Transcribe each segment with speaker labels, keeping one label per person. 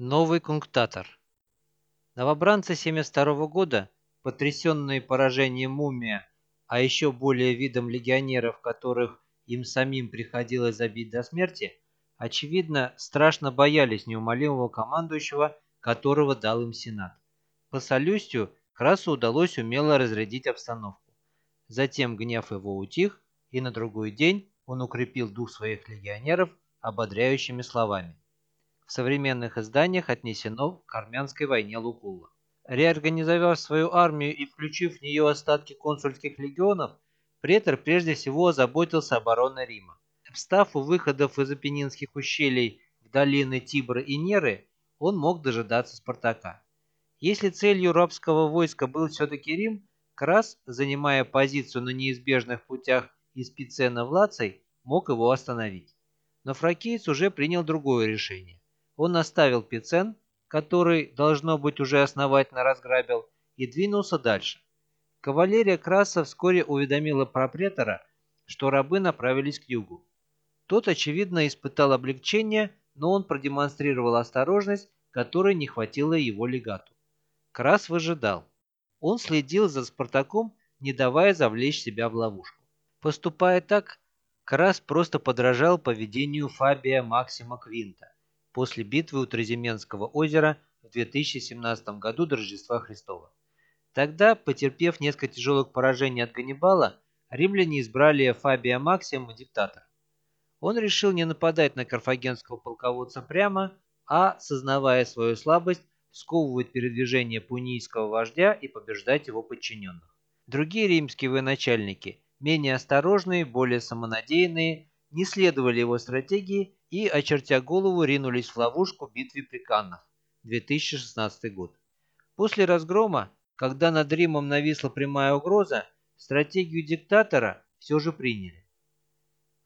Speaker 1: Новый кунктатор. Новобранцы 72 года, потрясенные поражением мумия, а еще более видом легионеров, которых им самим приходилось забить до смерти, очевидно, страшно боялись неумолимого командующего, которого дал им Сенат. По солюстью Красу удалось умело разрядить обстановку. Затем гнев его утих, и на другой день он укрепил дух своих легионеров ободряющими словами в современных изданиях отнесено к армянской войне Лукулла. Реорганизовав свою армию и включив в нее остатки консульских легионов, претор прежде всего озаботился обороной Рима. Встав у выходов из Апеннинских ущелий в долины Тибра и Неры, он мог дожидаться Спартака. Если целью рабского войска был все-таки Рим, Крас, занимая позицию на неизбежных путях из Пицена в Лаций, мог его остановить. Но фракиец уже принял другое решение он оставил Пицен, который, должно быть, уже основательно разграбил, и двинулся дальше. Кавалерия Краса вскоре уведомила пропретора, что рабы направились к югу. Тот, очевидно, испытал облегчение, но он продемонстрировал осторожность, которой не хватило его легату. Крас выжидал. Он следил за Спартаком, не давая завлечь себя в ловушку. Поступая так, Крас просто подражал поведению Фабия Максима Квинта после битвы у Тразименского озера в 2017 году до Рождества Христова. Тогда, потерпев несколько тяжелых поражений от Ганнибала, римляне избрали Фабия Максима диктатор. Он решил не нападать на карфагенского полководца прямо, а, сознавая свою слабость, сковывать передвижение пунийского вождя и побеждать его подчиненных. Другие римские военачальники, менее осторожные, более самонадеянные, не следовали его стратегии и, очертя голову, ринулись в ловушку в битве при Каннах, 2016 год. После разгрома, когда над Римом нависла прямая угроза, стратегию диктатора все же приняли.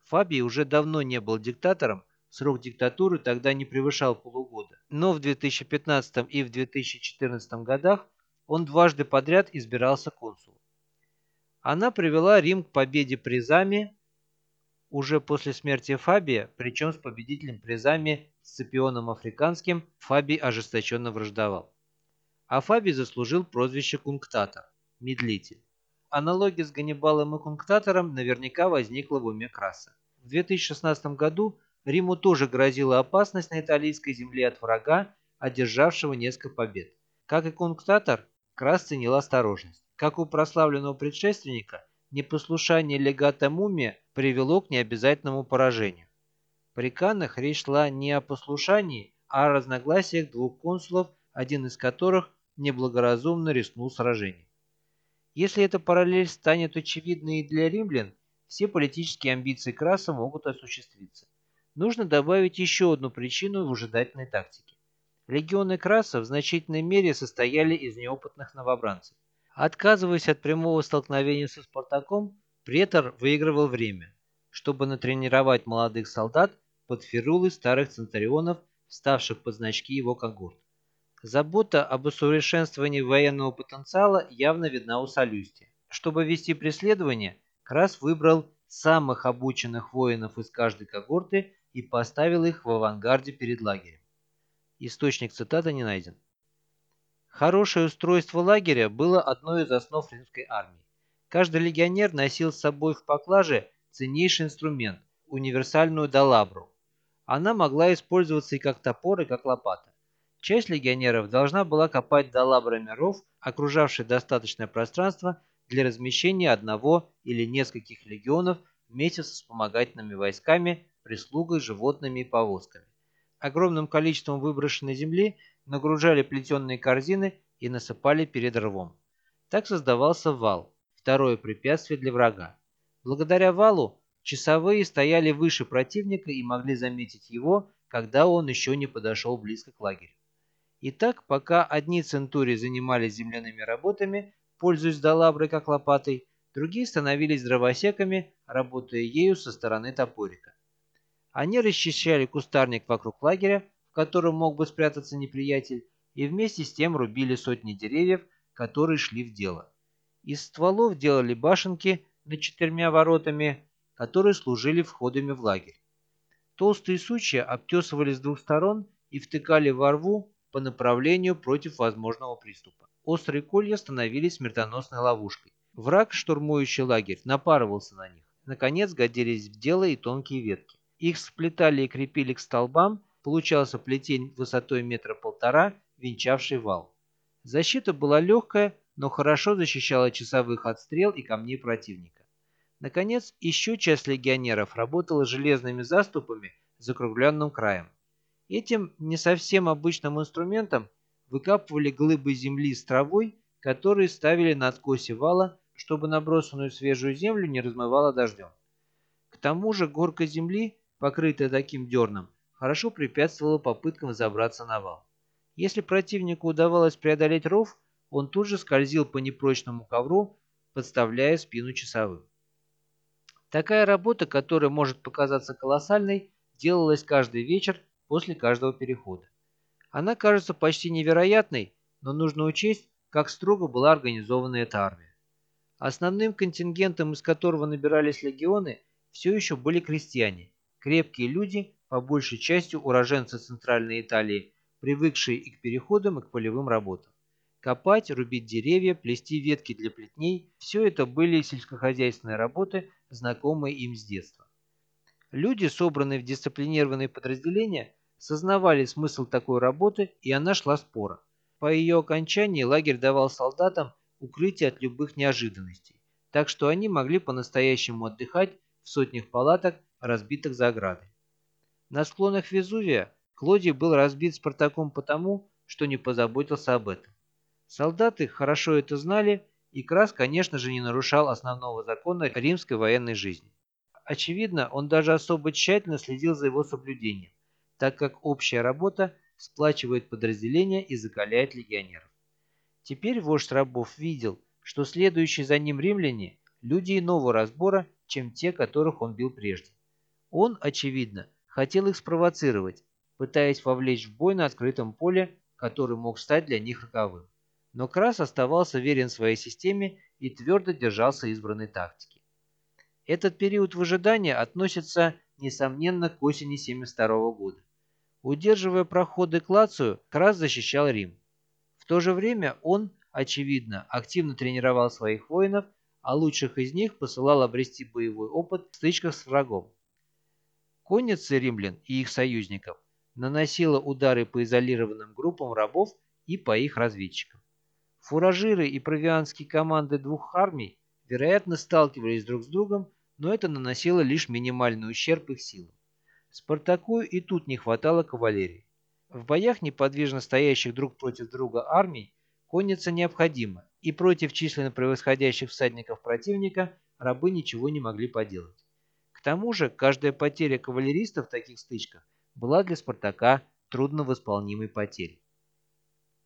Speaker 1: Фабий уже давно не был диктатором, срок диктатуры тогда не превышал полугода. Но в 2015 и в 2014 годах он дважды подряд избирался консулом. Она привела Рим к победе при Заме уже после смерти Фабия, причем с победителем призами Сципионом Африканским, Фабий ожесточенно враждовал. А Фабий заслужил прозвище Кунктатор – медлитель. Аналогия с Ганнибалом и Кунктатором наверняка возникла в уме Краса. В 2016 году Риму тоже грозила опасность на итальянской земле от врага, одержавшего несколько побед. Как и Кунктатор, Крас ценил осторожность. Как у прославленного предшественника – непослушание легата Мумия привело к необязательному поражению. При Каннах речь шла не о послушании, а о разногласиях двух консулов, один из которых неблагоразумно рискнул сражение. Если эта параллель станет очевидной и для римлян, все политические амбиции Краса могут осуществиться. Нужно добавить еще одну причину в ожидательной тактике. Легионы Краса в значительной мере состояли из неопытных новобранцев. Отказываясь от прямого столкновения со Спартаком, претор выигрывал время, чтобы натренировать молодых солдат под фирулы старых центурионов, ставших под значки его когорт. Забота об усовершенствовании военного потенциала явно видна у Солюсти. Чтобы вести преследование, Крас выбрал самых обученных воинов из каждой когорты и поставил их в авангарде перед лагерем. Источник цитаты не найден. Хорошее устройство лагеря было одной из основ римской армии. Каждый легионер носил с собой в поклаже ценнейший инструмент – универсальную далабру. Она могла использоваться и как топор, и как лопата. Часть легионеров должна была копать далабрами ров, окружавший достаточное пространство для размещения одного или нескольких легионов вместе со вспомогательными войсками, прислугой, животными и повозками. Огромным количеством выброшенной земли – нагружали плетеные корзины и насыпали перед рвом. Так создавался вал, второе препятствие для врага. Благодаря валу часовые стояли выше противника и могли заметить его, когда он еще не подошел близко к лагерю. Итак, пока одни центурии занимались земляными работами, пользуясь долаброй как лопатой, другие становились дровосеками, работая ею со стороны топорика. Они расчищали кустарник вокруг лагеря, в котором мог бы спрятаться неприятель, и вместе с тем рубили сотни деревьев, которые шли в дело. Из стволов делали башенки над четырьмя воротами, которые служили входами в лагерь. Толстые сучья обтесывали с двух сторон и втыкали во рву по направлению против возможного приступа. Острые колья становились смертоносной ловушкой. Враг, штурмующий лагерь, напарывался на них. Наконец годились в дело и тонкие ветки. Их сплетали и крепили к столбам, получался плетень высотой метра полтора, венчавший вал. Защита была легкая, но хорошо защищала часовых от стрел и камней противника. Наконец, еще часть легионеров работала железными заступами с закругленным краем. Этим не совсем обычным инструментом выкапывали глыбы земли с травой, которые ставили на откосе вала, чтобы набросанную свежую землю не размывало дождем. К тому же горка земли, покрытая таким дерном, хорошо препятствовала попыткам забраться на вал. Если противнику удавалось преодолеть ров, он тут же скользил по непрочному ковру, подставляя спину часовым. Такая работа, которая может показаться колоссальной, делалась каждый вечер после каждого перехода. Она кажется почти невероятной, но нужно учесть, как строго была организована эта армия. Основным контингентом, из которого набирались легионы, все еще были крестьяне, крепкие люди, по большей части уроженцы Центральной Италии, привыкшие и к переходам, и к полевым работам. Копать, рубить деревья, плести ветки для плетней – все это были сельскохозяйственные работы, знакомые им с детства. Люди, собранные в дисциплинированные подразделения, сознавали смысл такой работы, и она шла спора. По ее окончании лагерь давал солдатам укрытие от любых неожиданностей, так что они могли по-настоящему отдыхать в сотнях палаток, разбитых за оградой. На склонах Везувия Клодий был разбит Спартаком потому, что не позаботился об этом. Солдаты хорошо это знали, и Крас, конечно же, не нарушал основного закона римской военной жизни. Очевидно, он даже особо тщательно следил за его соблюдением так как общая работа сплачивает подразделения и закаляет легионеров. Теперь вождь рабов видел, что следующие за ним римляне – люди иного разбора, чем те, которых он бил прежде. Он, очевидно, хотел их спровоцировать, пытаясь вовлечь в бой на открытом поле, который мог стать для них роковым. Но Крас оставался верен своей системе и твердо держался избранной тактики. Этот период выжидания относится, несомненно, к осени 72 года. Удерживая проходы к Лацию, Крас защищал Рим. В то же время он, очевидно, активно тренировал своих воинов, а лучших из них посылал обрести боевой опыт в стычках с врагом. Конница римлян и их союзников наносила удары по изолированным группам рабов и по их разведчикам. Фуражиры и провианские команды двух армий, вероятно, сталкивались друг с другом, но это наносило лишь минимальный ущерб их силам. Спартаку и тут не хватало кавалерии. В боях неподвижно стоящих друг против друга армий конница необходима, и против численно превосходящих всадников противника рабы ничего не могли поделать. К тому же каждая потеря кавалеристов в таких стычках была для Спартака трудновосполнимой потерей.